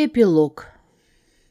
Эпилог.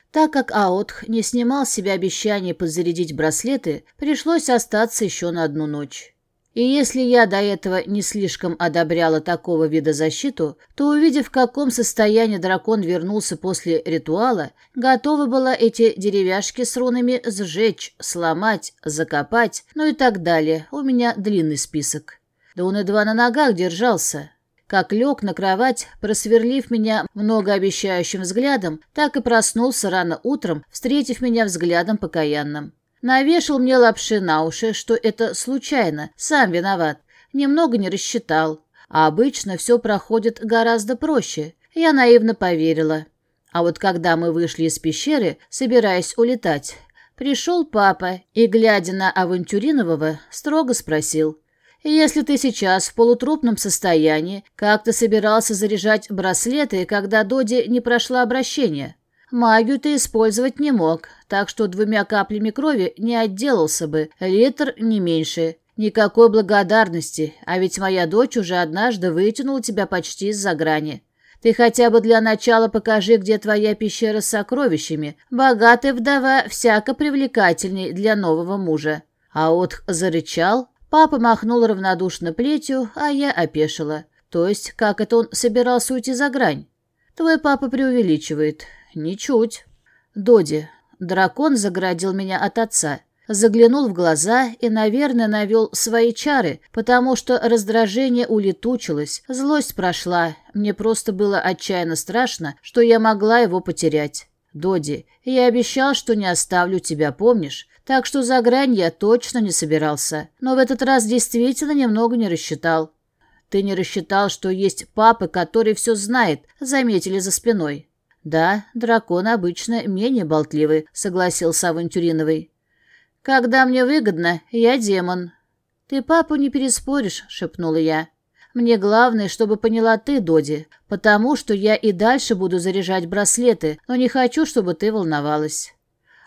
Так как Аотх не снимал с себя обещание подзарядить браслеты, пришлось остаться еще на одну ночь. И если я до этого не слишком одобряла такого вида защиту, то, увидев, в каком состоянии дракон вернулся после ритуала, готова была эти деревяшки с рунами сжечь, сломать, закопать, ну и так далее. У меня длинный список. Да он едва на ногах держался. Как лег на кровать, просверлив меня многообещающим взглядом, так и проснулся рано утром, встретив меня взглядом покаянным. Навешал мне лапши на уши, что это случайно, сам виноват. Немного не рассчитал. А обычно все проходит гораздо проще. Я наивно поверила. А вот когда мы вышли из пещеры, собираясь улетать, пришел папа и, глядя на Авантюринового, строго спросил — если ты сейчас в полутрупном состоянии, как ты собирался заряжать браслеты, когда Доди не прошла обращение? Магию ты использовать не мог, так что двумя каплями крови не отделался бы, литр не меньше. Никакой благодарности, а ведь моя дочь уже однажды вытянула тебя почти из-за грани. Ты хотя бы для начала покажи, где твоя пещера с сокровищами. Богатая вдова всяко привлекательней для нового мужа. А Отх зарычал, Папа махнул равнодушно плетью, а я опешила. То есть, как это он собирался уйти за грань? Твой папа преувеличивает. Ничуть. Доди. Дракон заградил меня от отца. Заглянул в глаза и, наверное, навел свои чары, потому что раздражение улетучилось, злость прошла. Мне просто было отчаянно страшно, что я могла его потерять. Доди, я обещал, что не оставлю тебя, помнишь? Так что за грань я точно не собирался. Но в этот раз действительно немного не рассчитал. Ты не рассчитал, что есть папа, который все знает, заметили за спиной. Да, дракон обычно менее болтливый, согласился Авантюриновый. Когда мне выгодно, я демон. Ты папу не переспоришь, шепнула я. Мне главное, чтобы поняла ты, Доди, потому что я и дальше буду заряжать браслеты, но не хочу, чтобы ты волновалась.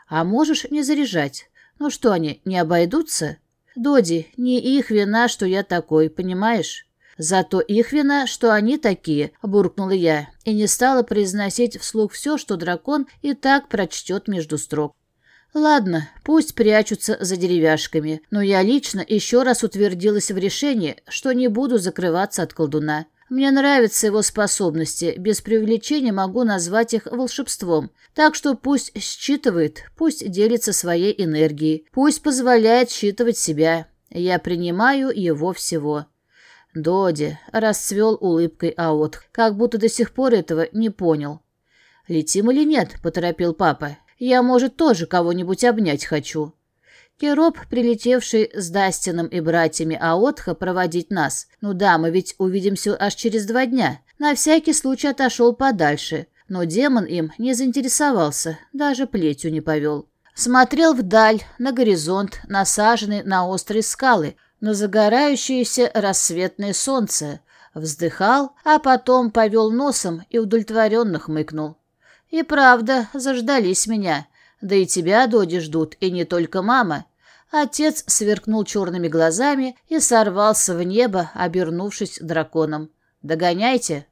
А можешь не заряжать. Ну что они, не обойдутся? Доди, не их вина, что я такой, понимаешь? Зато их вина, что они такие, буркнула я, и не стала произносить вслух все, что дракон и так прочтет между строк. Ладно, пусть прячутся за деревяшками, но я лично еще раз утвердилась в решении, что не буду закрываться от колдуна. Мне нравятся его способности, без преувеличения могу назвать их волшебством. Так что пусть считывает, пусть делится своей энергией, пусть позволяет считывать себя. Я принимаю его всего. Доди расцвел улыбкой Аот, как будто до сих пор этого не понял. «Летим или нет?» — поторопил папа. «Я, может, тоже кого-нибудь обнять хочу». Кероп, прилетевший с Дастином и братьями Аотха проводить нас. Ну да, мы ведь увидимся аж через два дня. На всякий случай отошел подальше. Но демон им не заинтересовался, даже плетью не повел. Смотрел вдаль, на горизонт, насаженный на острые скалы, на загорающееся рассветное солнце. Вздыхал, а потом повел носом и удовлетворенно хмыкнул. И правда, заждались меня. Да и тебя, Доди, ждут, и не только мама. Отец сверкнул черными глазами и сорвался в небо, обернувшись драконом. «Догоняйте!»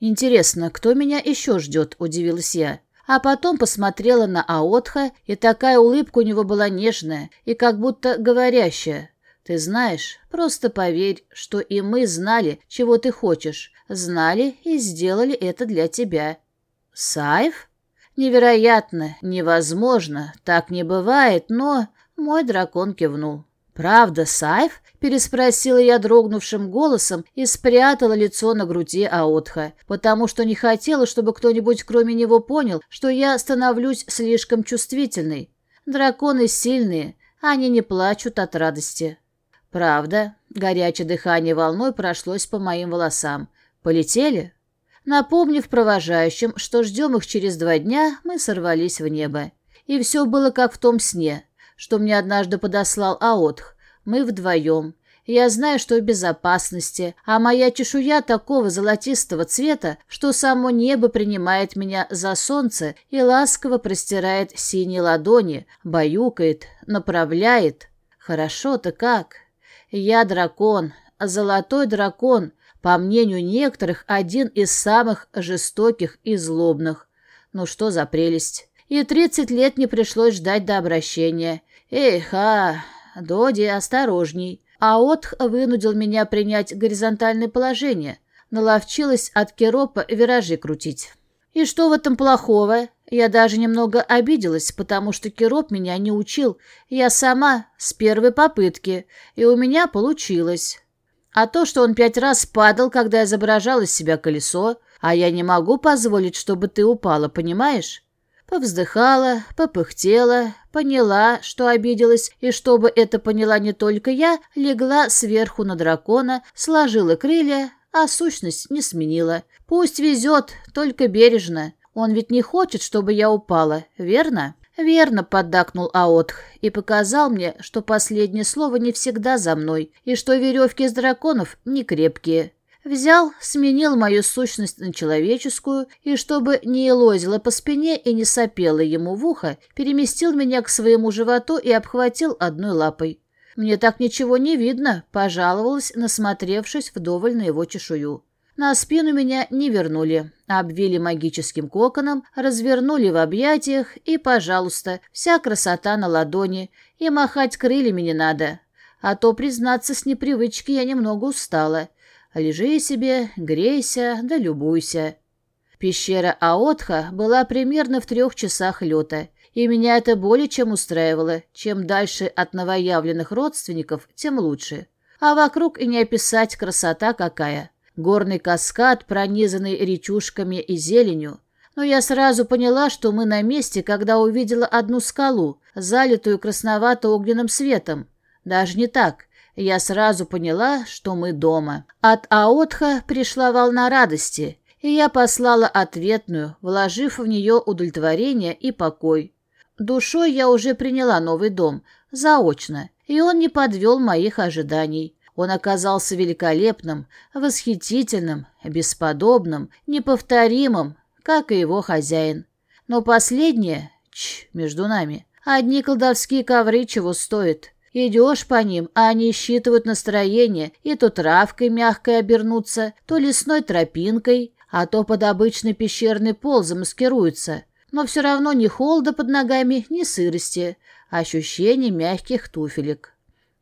«Интересно, кто меня еще ждет?» – удивилась я. А потом посмотрела на Аотха, и такая улыбка у него была нежная и как будто говорящая. «Ты знаешь, просто поверь, что и мы знали, чего ты хочешь. Знали и сделали это для тебя». «Сайф?» «Невероятно, невозможно, так не бывает, но...» Мой дракон кивнул. «Правда, Сайф?» — переспросила я дрогнувшим голосом и спрятала лицо на груди Аотха, потому что не хотела, чтобы кто-нибудь кроме него понял, что я становлюсь слишком чувствительной. Драконы сильные, они не плачут от радости. «Правда?» — горячее дыхание волной прошлось по моим волосам. «Полетели?» Напомнив провожающим, что ждем их через два дня, мы сорвались в небо. И все было как в том сне — что мне однажды подослал Аотх. Мы вдвоем. Я знаю, что в безопасности, а моя чешуя такого золотистого цвета, что само небо принимает меня за солнце и ласково простирает синие ладони, баюкает, направляет. Хорошо-то как? Я дракон, золотой дракон, по мнению некоторых, один из самых жестоких и злобных. Ну что за прелесть. И тридцать лет не пришлось ждать до обращения. Эх, а, Доди, осторожней. А Отх вынудил меня принять горизонтальное положение. Наловчилась от Керопа виражи крутить. И что в этом плохого? Я даже немного обиделась, потому что Кероп меня не учил. Я сама с первой попытки, и у меня получилось. А то, что он пять раз падал, когда изображал из себя колесо, а я не могу позволить, чтобы ты упала, понимаешь? Повздыхала, попыхтела, поняла, что обиделась, и чтобы это поняла не только я, легла сверху на дракона, сложила крылья, а сущность не сменила. Пусть везет, только бережно. Он ведь не хочет, чтобы я упала, верно? Верно, поддакнул Аотх и показал мне, что последнее слово не всегда за мной, и что веревки из драконов не крепкие. Взял, сменил мою сущность на человеческую, и чтобы не елозила по спине и не сопела ему в ухо, переместил меня к своему животу и обхватил одной лапой. «Мне так ничего не видно», — пожаловалась, насмотревшись вдоволь на его чешую. На спину меня не вернули, обвили магическим коконом, развернули в объятиях и, пожалуйста, вся красота на ладони, и махать крыльями не надо. А то, признаться, с непривычки я немного устала. Лежи себе, грейся, да любуйся. Пещера Аотха была примерно в трех часах лета, и меня это более чем устраивало. Чем дальше от новоявленных родственников, тем лучше. А вокруг и не описать красота какая. Горный каскад, пронизанный речушками и зеленью. Но я сразу поняла, что мы на месте, когда увидела одну скалу, залитую красновато-огненным светом. Даже не так. Я сразу поняла, что мы дома. От Аотха пришла волна радости, и я послала ответную, вложив в нее удовлетворение и покой. Душой я уже приняла новый дом, заочно, и он не подвел моих ожиданий. Он оказался великолепным, восхитительным, бесподобным, неповторимым, как и его хозяин. Но последнее, ч, между нами, одни колдовские ковры чего стоят. Идешь по ним, а они считывают настроение, и то травкой мягкой обернутся, то лесной тропинкой, а то под обычный пещерный пол замаскируются. Но все равно ни холода под ногами, ни сырости, ощущение мягких туфелек.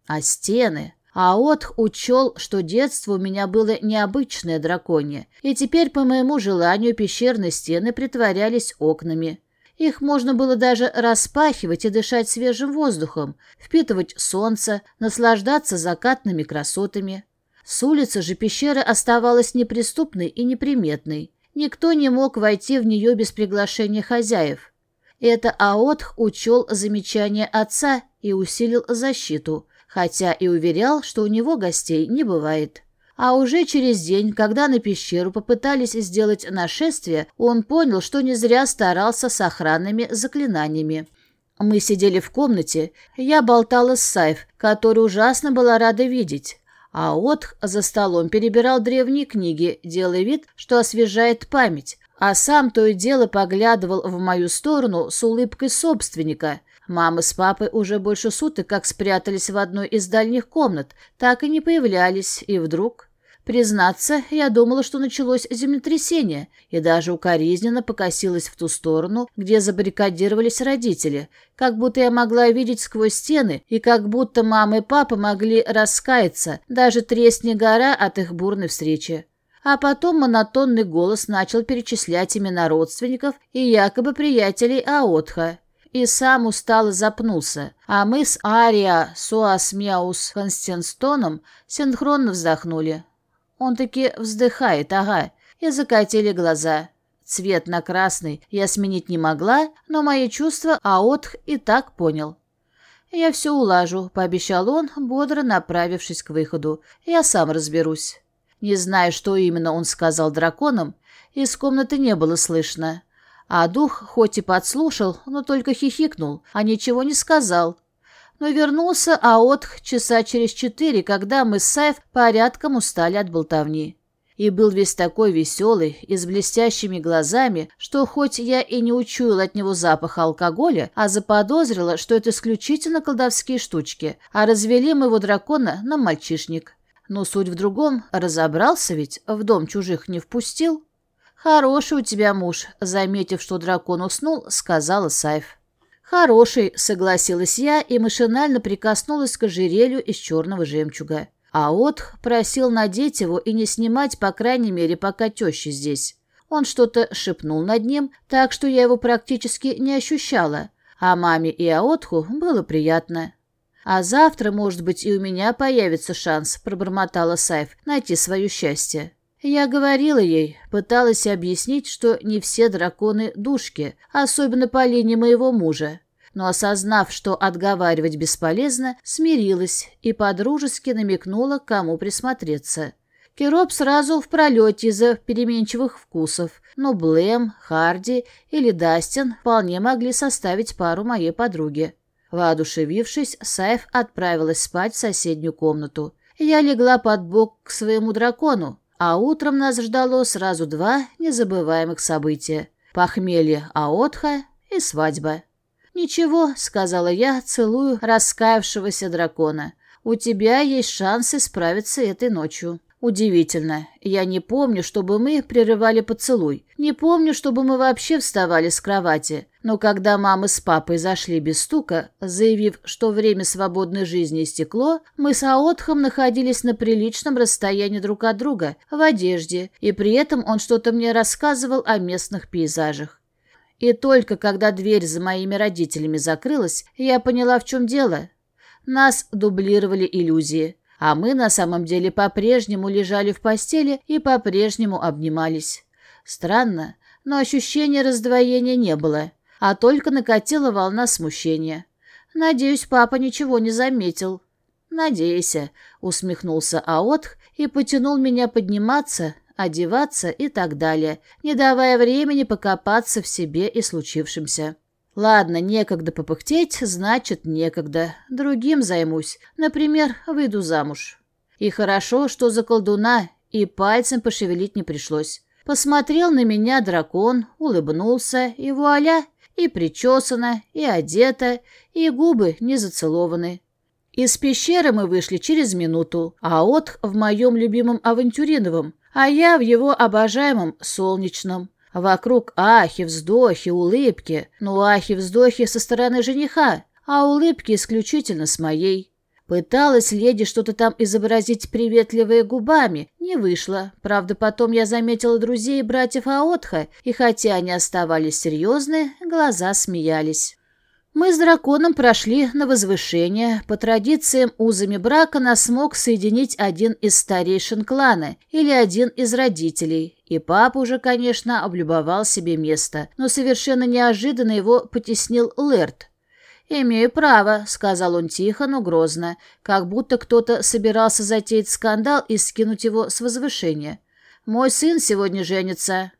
А стены... А Отх учел, что детство у меня было необычное драконье, и теперь, по моему желанию, пещерные стены притворялись окнами. Их можно было даже распахивать и дышать свежим воздухом, впитывать солнце, наслаждаться закатными красотами. С улицы же пещера оставалась неприступной и неприметной. Никто не мог войти в нее без приглашения хозяев. Это Аотх учел замечание отца и усилил защиту, хотя и уверял, что у него гостей не бывает. А уже через день, когда на пещеру попытались сделать нашествие, он понял, что не зря старался с охранными заклинаниями. Мы сидели в комнате, я болтала с Сайф, которую ужасно была рада видеть. А Отх за столом перебирал древние книги, делая вид, что освежает память, а сам то и дело поглядывал в мою сторону с улыбкой собственника. Мама с папой уже больше суток как спрятались в одной из дальних комнат, так и не появлялись, и вдруг... Признаться, я думала, что началось землетрясение, и даже укоризненно покосилась в ту сторону, где забаррикадировались родители, как будто я могла видеть сквозь стены, и как будто мама и папа могли раскаяться, даже тресни гора от их бурной встречи. А потом монотонный голос начал перечислять имена родственников и якобы приятелей Аотха. И сам устало запнулся, а мы с Ария Суасмяус Констенстоном синхронно вздохнули. Он таки вздыхает, ага, и закатили глаза. Цвет на красный я сменить не могла, но мои чувства Аотх и так понял. «Я все улажу», — пообещал он, бодро направившись к выходу. «Я сам разберусь». Не знаю, что именно он сказал драконам, из комнаты не было слышно. А дух хоть и подслушал, но только хихикнул, а ничего не сказал но вернулся Аотх часа через четыре, когда мы с Сайф порядком устали от болтовни. И был весь такой веселый и с блестящими глазами, что хоть я и не учуяла от него запаха алкоголя, а заподозрила, что это исключительно колдовские штучки, а развели моего дракона на мальчишник. Но суть в другом, разобрался ведь, в дом чужих не впустил. «Хороший у тебя муж», — заметив, что дракон уснул, сказала Сайф. «Хороший», — согласилась я и машинально прикоснулась к ожерелью из черного жемчуга. А Отх просил надеть его и не снимать, по крайней мере, пока теща здесь. Он что-то шепнул над ним, так что я его практически не ощущала, а маме и Аотху было приятно. «А завтра, может быть, и у меня появится шанс», — пробормотала Сайф, — «найти свое счастье». Я говорила ей, пыталась объяснить, что не все драконы — душки, особенно по линии моего мужа. Но осознав, что отговаривать бесполезно, смирилась и подружески намекнула, кому присмотреться. Кероп сразу в пролете из-за переменчивых вкусов, но Блэм, Харди или Дастин вполне могли составить пару моей подруге. Воодушевившись, Сайф отправилась спать в соседнюю комнату. Я легла под бок к своему дракону, а утром нас ждало сразу два незабываемых события — похмелье Аотха и свадьба. «Ничего», — сказала я, целую раскаявшегося дракона. «У тебя есть шансы справиться этой ночью». Удивительно. Я не помню, чтобы мы прерывали поцелуй. Не помню, чтобы мы вообще вставали с кровати. Но когда мама с папой зашли без стука, заявив, что время свободной жизни истекло, мы с Аотхом находились на приличном расстоянии друг от друга, в одежде, и при этом он что-то мне рассказывал о местных пейзажах. И только когда дверь за моими родителями закрылась, я поняла, в чем дело. Нас дублировали иллюзии а мы на самом деле по-прежнему лежали в постели и по-прежнему обнимались. Странно, но ощущения раздвоения не было, а только накатила волна смущения. Надеюсь, папа ничего не заметил. «Надейся», — усмехнулся Аотх и потянул меня подниматься, одеваться и так далее, не давая времени покопаться в себе и случившемся. Ладно, некогда попыхтеть, значит, некогда. Другим займусь. Например, выйду замуж. И хорошо, что за колдуна и пальцем пошевелить не пришлось. Посмотрел на меня дракон, улыбнулся, и вуаля, и причесана, и одета, и губы не зацелованы. Из пещеры мы вышли через минуту, а от в моем любимом авантюриновом, а я в его обожаемом солнечном. Вокруг ахи, вздохи, улыбки. Ну, ахи, вздохи со стороны жениха, а улыбки исключительно с моей. Пыталась леди что-то там изобразить приветливые губами. Не вышло. Правда, потом я заметила друзей и братьев Аотха, и хотя они оставались серьезны, глаза смеялись. Мы с драконом прошли на возвышение. По традициям узами брака нас мог соединить один из старейшин клана или один из родителей. И папа уже, конечно, облюбовал себе место, но совершенно неожиданно его потеснил Лэрт. «Имею право», — сказал он тихо, но грозно, как будто кто-то собирался затеять скандал и скинуть его с возвышения. «Мой сын сегодня женится».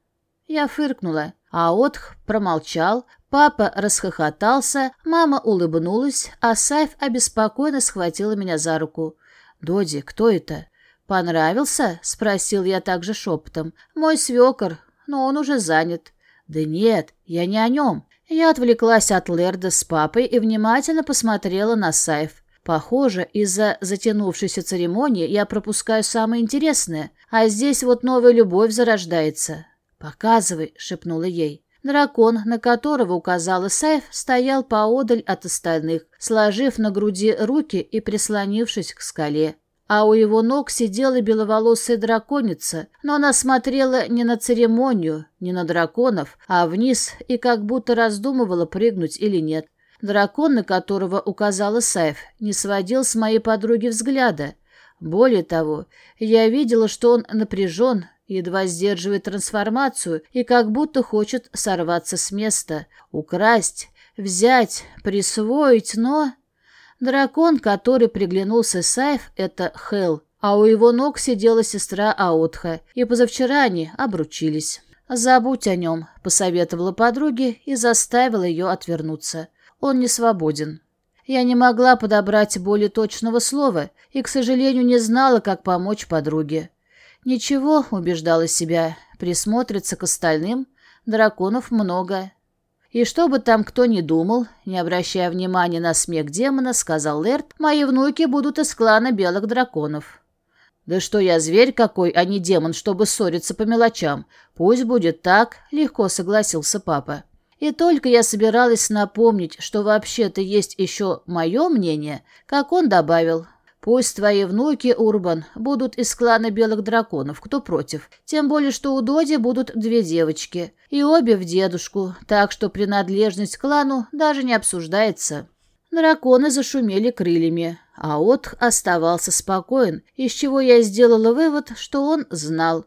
Я фыркнула, а Отх промолчал, Папа расхохотался, мама улыбнулась, а Сайф обеспокоенно схватила меня за руку. «Доди, кто это?» «Понравился?» — спросил я также шепотом. «Мой свекор, но он уже занят». «Да нет, я не о нем». Я отвлеклась от Лерда с папой и внимательно посмотрела на Сайф. Похоже, из-за затянувшейся церемонии я пропускаю самое интересное, а здесь вот новая любовь зарождается. «Показывай», — шепнула ей. Дракон, на которого указала Сайф, стоял поодаль от остальных, сложив на груди руки и прислонившись к скале. А у его ног сидела беловолосая драконица, но она смотрела не на церемонию, не на драконов, а вниз и как будто раздумывала, прыгнуть или нет. Дракон, на которого указала Сайф, не сводил с моей подруги взгляда. Более того, я видела, что он напряжен, едва сдерживает трансформацию и как будто хочет сорваться с места, украсть, взять, присвоить, но... Дракон, который приглянулся Сайф, это Хел, а у его ног сидела сестра Аутха, и позавчера они обручились. «Забудь о нем», — посоветовала подруге и заставила ее отвернуться. «Он не свободен». Я не могла подобрать более точного слова и, к сожалению, не знала, как помочь подруге. Ничего, убеждала себя, присмотрится к остальным, драконов много. И что бы там кто ни думал, не обращая внимания на смех демона, сказал Лерт, мои внуки будут из клана белых драконов. «Да что я, зверь какой, а не демон, чтобы ссориться по мелочам. Пусть будет так», — легко согласился папа. И только я собиралась напомнить, что вообще-то есть еще мое мнение, как он добавил, «Пусть твои внуки, Урбан, будут из клана белых драконов, кто против. Тем более, что у Доди будут две девочки, и обе в дедушку, так что принадлежность к клану даже не обсуждается». Драконы зашумели крыльями, а Отх оставался спокоен, из чего я сделала вывод, что он знал.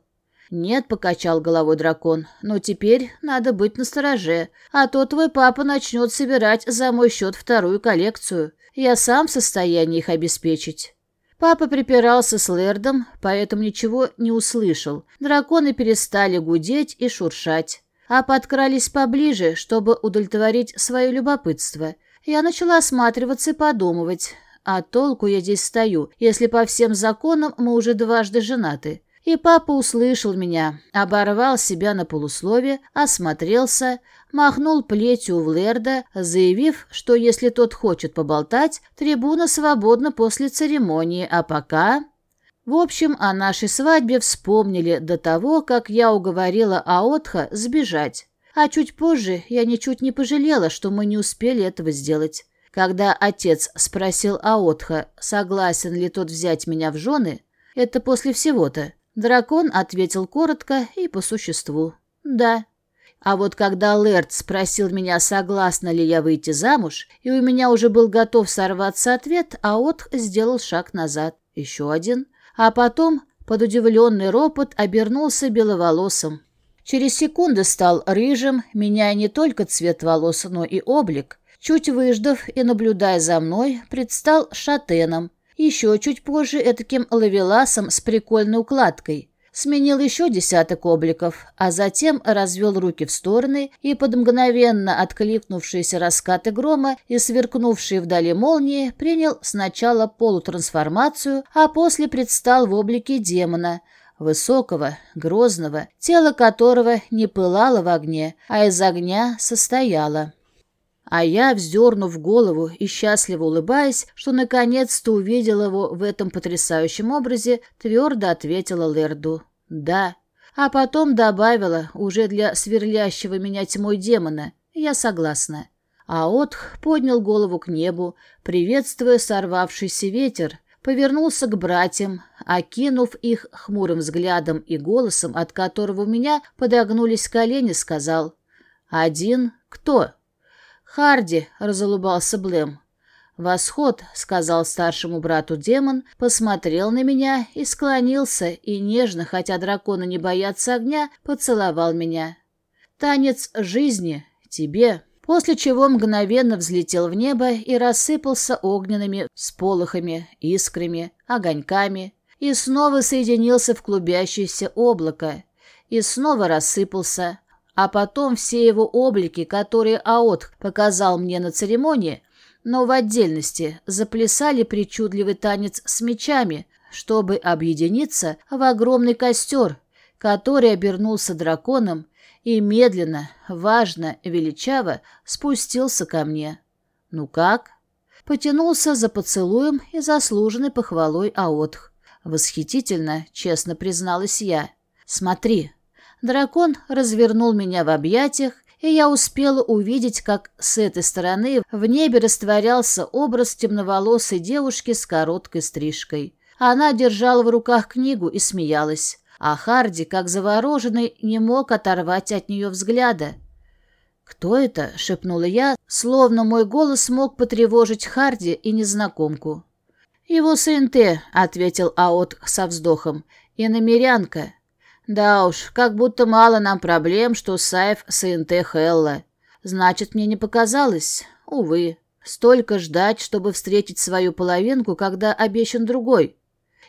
«Нет», — покачал головой дракон, — «но теперь надо быть настороже, а то твой папа начнет собирать за мой счет вторую коллекцию. Я сам в состоянии их обеспечить». Папа припирался с Лэрдом, поэтому ничего не услышал. Драконы перестали гудеть и шуршать, а подкрались поближе, чтобы удовлетворить свое любопытство — я начала осматриваться и подумывать, а толку я здесь стою, если по всем законам мы уже дважды женаты. И папа услышал меня, оборвал себя на полуслове, осмотрелся, махнул плетью в Лерда, заявив, что если тот хочет поболтать, трибуна свободна после церемонии, а пока... В общем, о нашей свадьбе вспомнили до того, как я уговорила Аотха сбежать. А чуть позже я ничуть не пожалела, что мы не успели этого сделать. Когда отец спросил Аотха, согласен ли тот взять меня в жены, это после всего-то, дракон ответил коротко и по существу «да». А вот когда Лэрд спросил меня, согласна ли я выйти замуж, и у меня уже был готов сорваться ответ, Аотх сделал шаг назад, еще один, а потом, под удивленный ропот, обернулся беловолосым. Через секунду стал рыжим, меняя не только цвет волос, но и облик. Чуть выждав и наблюдая за мной, предстал шатеном. Еще чуть позже этаким лавеласом с прикольной укладкой. Сменил еще десяток обликов, а затем развел руки в стороны и под мгновенно откликнувшиеся раскаты грома и сверкнувшие вдали молнии принял сначала полутрансформацию, а после предстал в облике демона – высокого, грозного, тело которого не пылало в огне, а из огня состояло. А я, вздернув голову и счастливо улыбаясь, что наконец-то увидел его в этом потрясающем образе, твердо ответила Лерду «да». А потом добавила, уже для сверлящего меня тьмой демона, «я согласна». А Отх поднял голову к небу, приветствуя сорвавшийся ветер, повернулся к братьям, окинув их хмурым взглядом и голосом, от которого у меня подогнулись колени, сказал «Один кто?» «Харди», — разулыбался Блэм. «Восход», — сказал старшему брату демон, посмотрел на меня и склонился, и нежно, хотя драконы не боятся огня, поцеловал меня. «Танец жизни тебе» после чего мгновенно взлетел в небо и рассыпался огненными сполохами, искрами, огоньками, и снова соединился в клубящееся облако, и снова рассыпался, а потом все его облики, которые Аот показал мне на церемонии, но в отдельности заплясали причудливый танец с мечами, чтобы объединиться в огромный костер, который обернулся драконом и медленно, важно, величаво спустился ко мне. «Ну как?» Потянулся за поцелуем и заслуженной похвалой Аотх. Восхитительно, честно призналась я. «Смотри». Дракон развернул меня в объятиях, и я успела увидеть, как с этой стороны в небе растворялся образ темноволосой девушки с короткой стрижкой. Она держала в руках книгу и смеялась а Харди, как завороженный, не мог оторвать от нее взгляда. «Кто это?» — шепнула я, словно мой голос мог потревожить Харди и незнакомку. «Его сын Т», — ответил Аот со вздохом, — «и намерянка. Да уж, как будто мало нам проблем, что Саев сын Т Хелла. Значит, мне не показалось? Увы. Столько ждать, чтобы встретить свою половинку, когда обещан другой.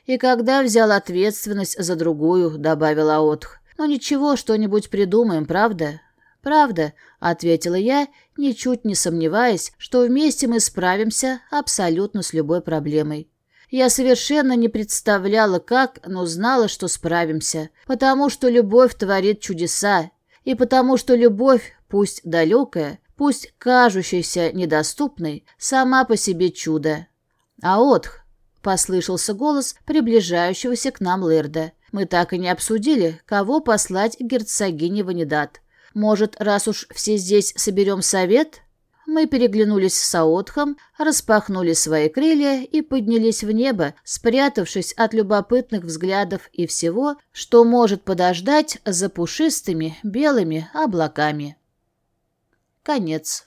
«И когда взял ответственность за другую», — добавила Отх. «Ну ничего, что-нибудь придумаем, правда?» «Правда», — ответила я, ничуть не сомневаясь, что вместе мы справимся абсолютно с любой проблемой. Я совершенно не представляла, как, но знала, что справимся, потому что любовь творит чудеса, и потому что любовь, пусть далекая, пусть кажущаяся недоступной, сама по себе чудо. А Отх, послышался голос приближающегося к нам Лерда. Мы так и не обсудили, кого послать герцогине Ванидат. Может, раз уж все здесь соберем совет? Мы переглянулись с Саотхом, распахнули свои крылья и поднялись в небо, спрятавшись от любопытных взглядов и всего, что может подождать за пушистыми белыми облаками. Конец.